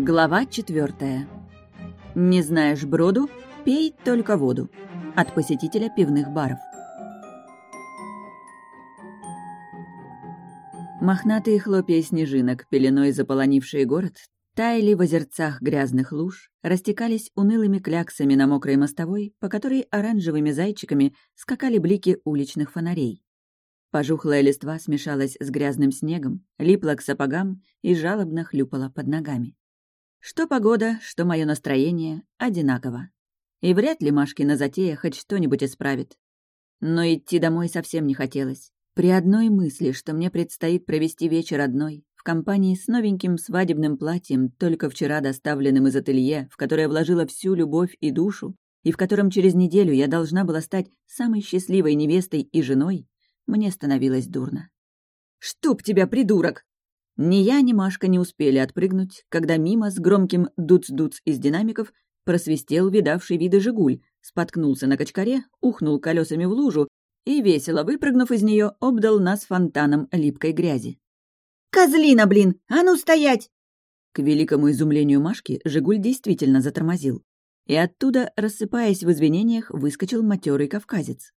Глава четвертая. Не знаешь броду? Пей только воду. От посетителя пивных баров. Мохнатые хлопья снежинок, пеленой заполонившие город, таяли в озерцах грязных луж, растекались унылыми кляксами на мокрой мостовой, по которой оранжевыми зайчиками скакали блики уличных фонарей. Пожухлая листва смешалась с грязным снегом, липла к сапогам и жалобно хлюпала под ногами. Что погода, что мое настроение одинаково. И вряд ли Машкина затея хоть что-нибудь исправит. Но идти домой совсем не хотелось. При одной мысли, что мне предстоит провести вечер одной, в компании с новеньким свадебным платьем, только вчера доставленным из ателье, в которое вложила всю любовь и душу, и в котором через неделю я должна была стать самой счастливой невестой и женой, мне становилось дурно. «Чтоб тебя, придурок!» Ни я, ни Машка не успели отпрыгнуть, когда мимо с громким дуц-дуц из динамиков просвистел видавший виды «Жигуль», споткнулся на качкаре, ухнул колесами в лужу и, весело выпрыгнув из нее, обдал нас фонтаном липкой грязи. «Козлина, блин! А ну стоять!» К великому изумлению Машки «Жигуль» действительно затормозил. И оттуда, рассыпаясь в извинениях, выскочил матерый кавказец.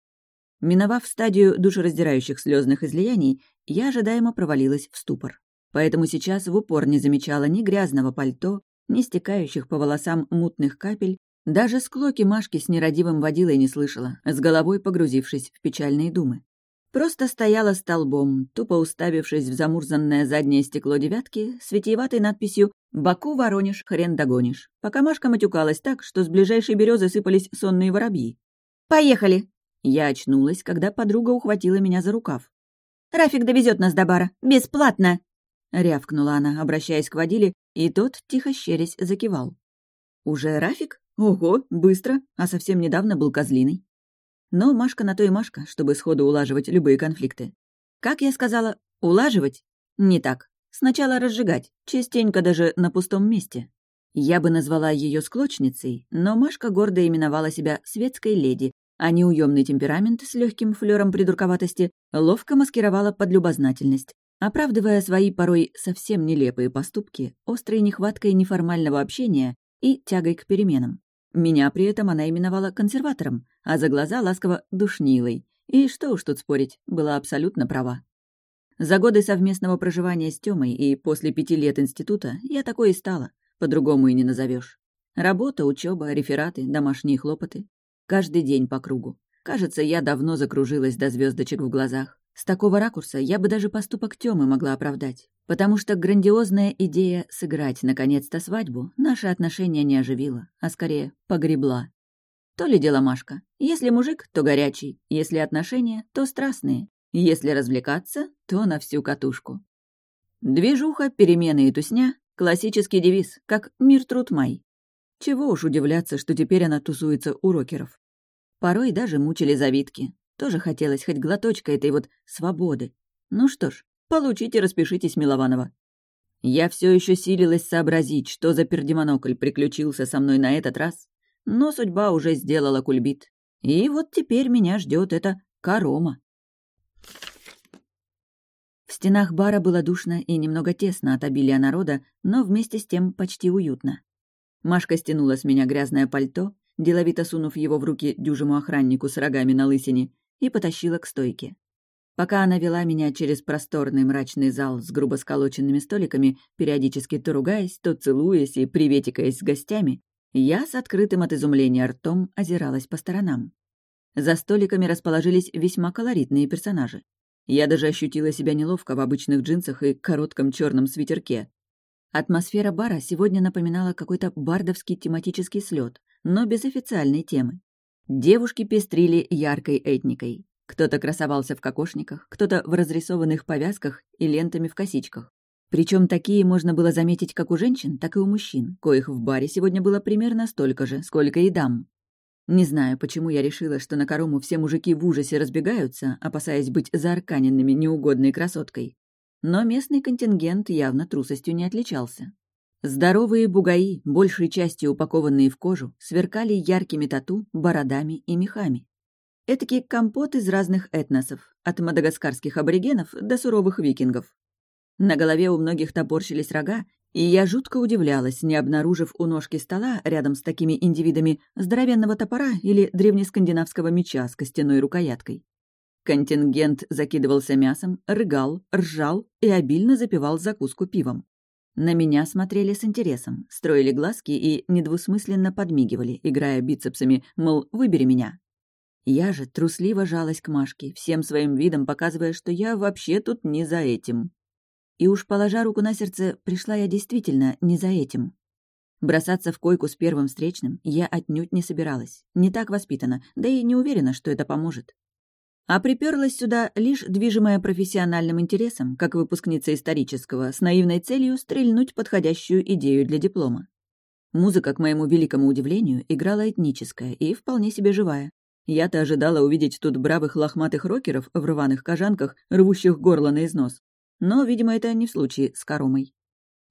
Миновав стадию душераздирающих слезных излияний, я ожидаемо провалилась в ступор поэтому сейчас в упор не замечала ни грязного пальто, ни стекающих по волосам мутных капель, даже склоки Машки с нерадивым водилой не слышала, с головой погрузившись в печальные думы. Просто стояла столбом, тупо уставившись в замурзанное заднее стекло девятки с витиеватой надписью «Баку воронишь, хрен догонишь», пока Машка матюкалась так, что с ближайшей березы сыпались сонные воробьи. «Поехали!» Я очнулась, когда подруга ухватила меня за рукав. «Рафик довезет нас до бара. Бесплатно!» — рявкнула она, обращаясь к водиле, и тот, тихо щерясь, закивал. «Уже Рафик? Ого, быстро, а совсем недавно был козлиной». Но Машка на то и Машка, чтобы сходу улаживать любые конфликты. Как я сказала, улаживать? Не так. Сначала разжигать, частенько даже на пустом месте. Я бы назвала ее склочницей, но Машка гордо именовала себя светской леди, а неуемный темперамент с легким флером придурковатости ловко маскировала под любознательность, оправдывая свои порой совсем нелепые поступки острой нехваткой неформального общения и тягой к переменам. Меня при этом она именовала консерватором, а за глаза ласково душнилой. И что уж тут спорить, была абсолютно права. За годы совместного проживания с Тёмой и после пяти лет института я такой и стала, по-другому и не назовешь. Работа, учеба, рефераты, домашние хлопоты. Каждый день по кругу. Кажется, я давно закружилась до звездочек в глазах. С такого ракурса я бы даже поступок Тёмы могла оправдать, потому что грандиозная идея сыграть наконец-то свадьбу наши отношения не оживила, а скорее погребла. То ли дело Машка. Если мужик, то горячий, если отношения, то страстные, если развлекаться, то на всю катушку. Движуха, перемены и тусня — классический девиз, как «Мир, труд, май». Чего уж удивляться, что теперь она тусуется у рокеров. Порой даже мучили завитки, тоже хотелось хоть глоточка этой вот свободы. Ну что ж, получите, распишитесь, Милованова. Я все еще силилась сообразить, что за пердемонокль приключился со мной на этот раз, но судьба уже сделала кульбит. И вот теперь меня ждет эта корома. В стенах бара было душно и немного тесно от обилия народа, но вместе с тем почти уютно. Машка стянула с меня грязное пальто, деловито сунув его в руки дюжему охраннику с рогами на лысине, и потащила к стойке. Пока она вела меня через просторный мрачный зал с грубо сколоченными столиками, периодически то ругаясь, то целуясь и приветикаясь с гостями, я с открытым от изумления ртом озиралась по сторонам. За столиками расположились весьма колоритные персонажи. Я даже ощутила себя неловко в обычных джинсах и коротком черном свитерке. Атмосфера бара сегодня напоминала какой-то бардовский тематический слет, но без официальной темы. Девушки пестрили яркой этникой. Кто-то красовался в кокошниках, кто-то в разрисованных повязках и лентами в косичках. Причем такие можно было заметить как у женщин, так и у мужчин, коих в баре сегодня было примерно столько же, сколько и дам. Не знаю, почему я решила, что на корому все мужики в ужасе разбегаются, опасаясь быть заарканенными неугодной красоткой. Но местный контингент явно трусостью не отличался. Здоровые бугаи, большей частью упакованные в кожу, сверкали яркими тату, бородами и мехами. Этакий компот из разных этносов, от мадагаскарских аборигенов до суровых викингов. На голове у многих топорщились рога, И я жутко удивлялась, не обнаружив у ножки стола рядом с такими индивидами здоровенного топора или древнескандинавского меча с костяной рукояткой. Контингент закидывался мясом, рыгал, ржал и обильно запивал закуску пивом. На меня смотрели с интересом, строили глазки и недвусмысленно подмигивали, играя бицепсами, мол, выбери меня. Я же трусливо жалась к Машке, всем своим видом показывая, что я вообще тут не за этим. И уж положа руку на сердце, пришла я действительно не за этим. Бросаться в койку с первым встречным я отнюдь не собиралась. Не так воспитана, да и не уверена, что это поможет. А приперлась сюда лишь движимая профессиональным интересом, как выпускница исторического, с наивной целью стрельнуть подходящую идею для диплома. Музыка, к моему великому удивлению, играла этническая и вполне себе живая. Я-то ожидала увидеть тут бравых лохматых рокеров в рваных кожанках, рвущих горло на износ. Но, видимо, это не в случае с Каромой.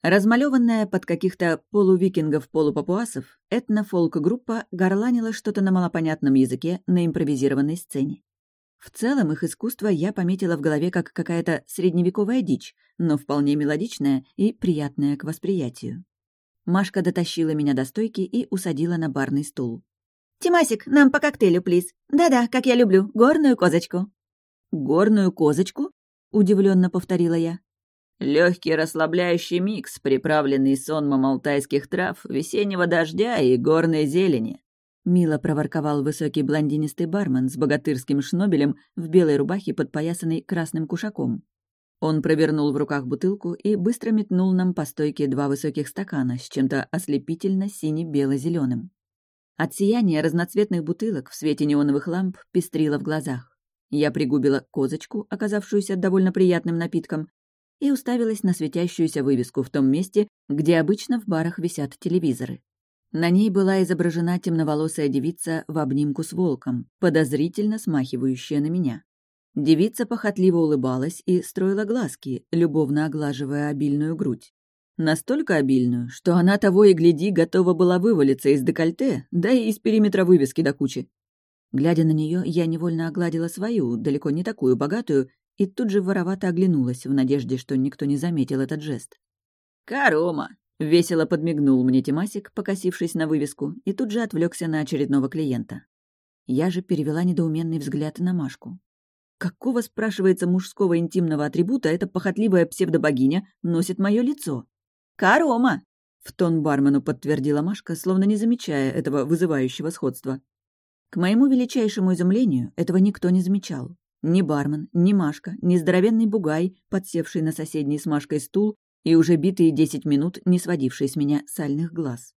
Размалеванная под каких-то полувикингов-полупапуасов, этно-фолк-группа горланила что-то на малопонятном языке на импровизированной сцене. В целом их искусство я пометила в голове как какая-то средневековая дичь, но вполне мелодичная и приятная к восприятию. Машка дотащила меня до стойки и усадила на барный стул. «Тимасик, нам по коктейлю, плиз. Да-да, как я люблю, горную козочку». «Горную козочку?» — удивленно повторила я. Легкий расслабляющий микс, приправленный сонмом алтайских трав, весеннего дождя и горной зелени. Мило проворковал высокий блондинистый бармен с богатырским шнобелем в белой рубахе, подпоясанной красным кушаком. Он провернул в руках бутылку и быстро метнул нам по стойке два высоких стакана с чем-то ослепительно сине-бело-зеленым. От сияния разноцветных бутылок в свете неоновых ламп пестрило в глазах. Я пригубила козочку, оказавшуюся довольно приятным напитком, и уставилась на светящуюся вывеску в том месте, где обычно в барах висят телевизоры. На ней была изображена темноволосая девица в обнимку с волком, подозрительно смахивающая на меня. Девица похотливо улыбалась и строила глазки, любовно оглаживая обильную грудь. Настолько обильную, что она того и гляди готова была вывалиться из декольте, да и из периметра вывески до кучи. Глядя на нее, я невольно огладила свою, далеко не такую богатую, и тут же воровато оглянулась в надежде, что никто не заметил этот жест. «Карома!» — весело подмигнул мне Тимасик, покосившись на вывеску, и тут же отвлекся на очередного клиента. Я же перевела недоуменный взгляд на Машку. Какого, спрашивается, мужского интимного атрибута эта похотливая псевдобогиня носит мое лицо? «Карома!» — в тон бармену подтвердила Машка, словно не замечая этого вызывающего сходства. К моему величайшему изумлению, этого никто не замечал. Ни бармен, ни Машка, ни здоровенный бугай, подсевший на соседний с Машкой стул и уже битые десять минут не сводивший с меня сальных глаз.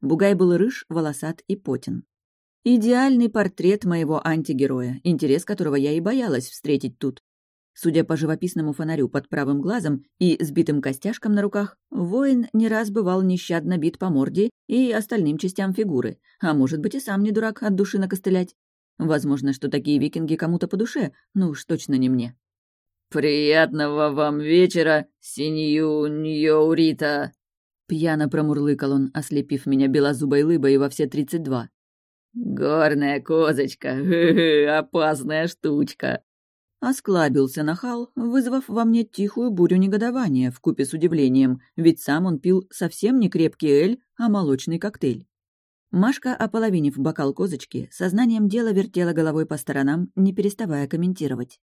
Бугай был рыж, волосат и потен. Идеальный портрет моего антигероя, интерес которого я и боялась встретить тут. Судя по живописному фонарю под правым глазом и сбитым костяшкам на руках, воин не раз бывал нещадно бит по морде и остальным частям фигуры, а может быть и сам не дурак от души накостылять. Возможно, что такие викинги кому-то по душе, ну уж точно не мне. «Приятного вам вечера, синью Ньоурита!» Пьяно промурлыкал он, ослепив меня белозубой лыбой во все тридцать два. «Горная козочка, опасная штучка!» Осклабился нахал, вызвав во мне тихую бурю негодования в купе с удивлением, ведь сам он пил совсем не крепкий эль, а молочный коктейль. Машка, ополовинив бокал козочки, сознанием дела вертела головой по сторонам, не переставая комментировать.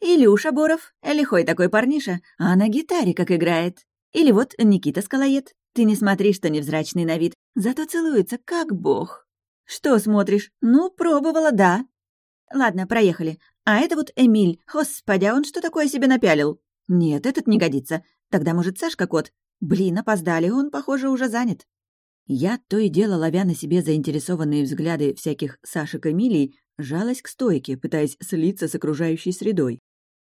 «Илюша Боров, лихой такой парниша, а на гитаре как играет. Или вот Никита Скалоед. Ты не смотри, что невзрачный на вид, зато целуется, как бог. Что смотришь? Ну, пробовала, да. Ладно, проехали. А это вот Эмиль. Господи, а он что такое себе напялил? Нет, этот не годится. Тогда, может, Сашка кот? Блин, опоздали, он, похоже, уже занят. Я, то и дело ловя на себе заинтересованные взгляды всяких Сашек Эмилий, жалась к стойке, пытаясь слиться с окружающей средой.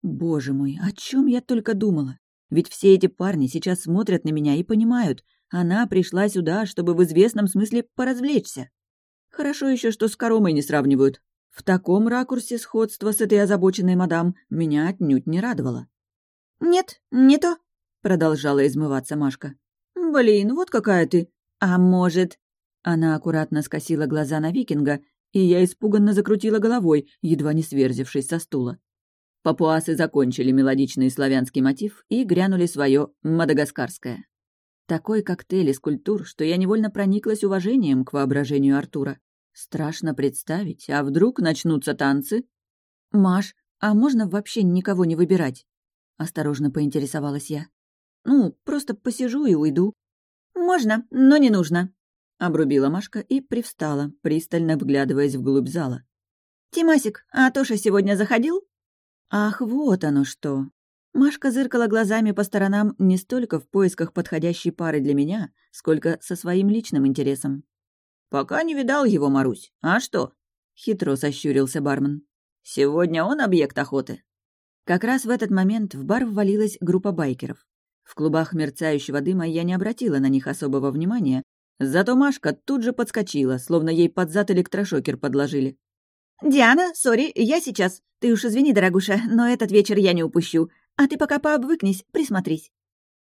Боже мой, о чем я только думала? Ведь все эти парни сейчас смотрят на меня и понимают, она пришла сюда, чтобы в известном смысле поразвлечься. Хорошо еще, что с Коромой не сравнивают, в таком ракурсе сходство с этой озабоченной мадам меня отнюдь не радовало. «Нет, не то», — продолжала измываться Машка. «Блин, вот какая ты. А может...» Она аккуратно скосила глаза на викинга, и я испуганно закрутила головой, едва не сверзившись со стула. Папуасы закончили мелодичный славянский мотив и грянули свое мадагаскарское. Такой коктейль из культур, что я невольно прониклась уважением к воображению Артура. Страшно представить, а вдруг начнутся танцы? «Маш, а можно вообще никого не выбирать?» — осторожно поинтересовалась я. «Ну, просто посижу и уйду». «Можно, но не нужно», — обрубила Машка и привстала, пристально вглядываясь вглубь зала. «Тимасик, а Тоша сегодня заходил?» «Ах, вот оно что!» Машка зыркала глазами по сторонам не столько в поисках подходящей пары для меня, сколько со своим личным интересом. «Пока не видал его, Марусь. А что?» — хитро сощурился бармен. «Сегодня он объект охоты». Как раз в этот момент в бар ввалилась группа байкеров. В клубах мерцающего дыма я не обратила на них особого внимания, зато Машка тут же подскочила, словно ей под зад электрошокер подложили. «Диана, сори, я сейчас. Ты уж извини, дорогуша, но этот вечер я не упущу. А ты пока пообвыкнись, присмотрись».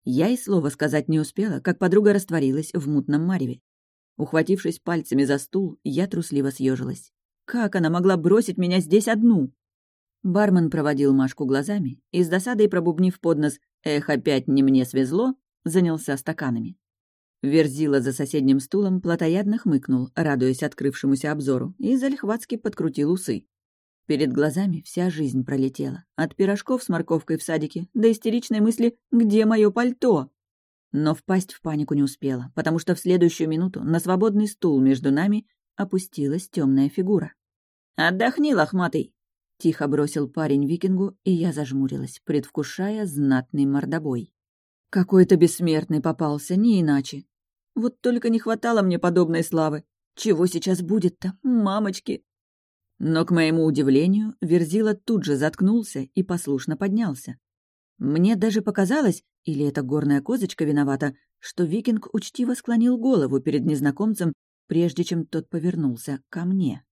Я и слова сказать не успела, как подруга растворилась в мутном мареве. Ухватившись пальцами за стул, я трусливо съежилась. Как она могла бросить меня здесь одну? Бармен проводил Машку глазами и с досадой пробубнив под нос «Эх, опять не мне свезло», занялся стаканами. Верзила за соседним стулом плотоядно хмыкнул, радуясь открывшемуся обзору, и залихватски подкрутил усы. Перед глазами вся жизнь пролетела. От пирожков с морковкой в садике до истеричной мысли «Где мое пальто?». Но впасть в панику не успела, потому что в следующую минуту на свободный стул между нами опустилась темная фигура. «Отдохни, лохматый!» — тихо бросил парень викингу, и я зажмурилась, предвкушая знатный мордобой. Какой-то бессмертный попался, не иначе. Вот только не хватало мне подобной славы. Чего сейчас будет-то, мамочки? Но, к моему удивлению, Верзила тут же заткнулся и послушно поднялся. Мне даже показалось, или эта горная козочка виновата, что викинг учтиво склонил голову перед незнакомцем, прежде чем тот повернулся ко мне.